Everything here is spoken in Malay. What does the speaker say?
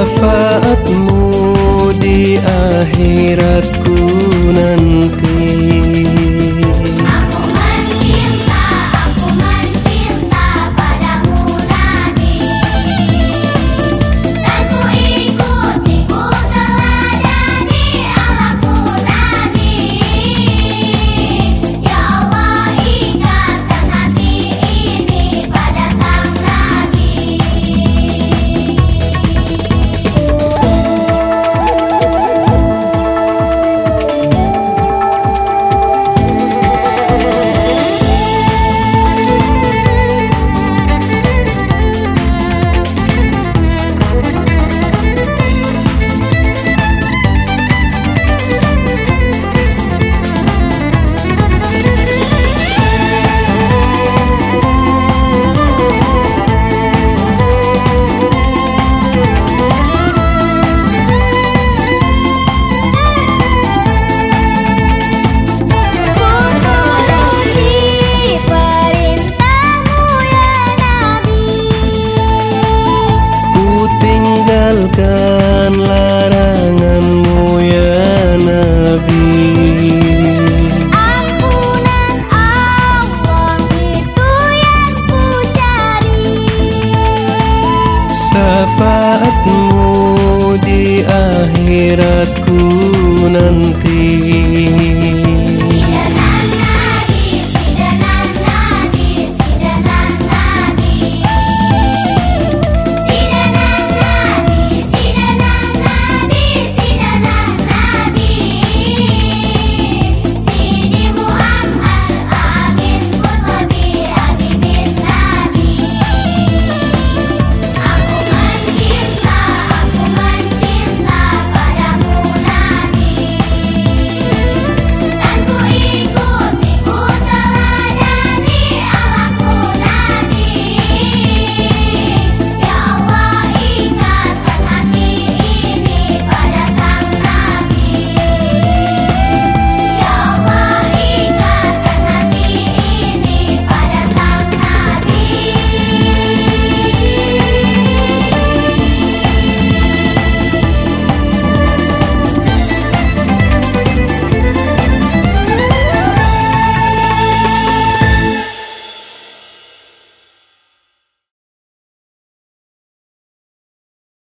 syafaatmu di akhiratku nanti. Syafaatmu di akhiratku nanti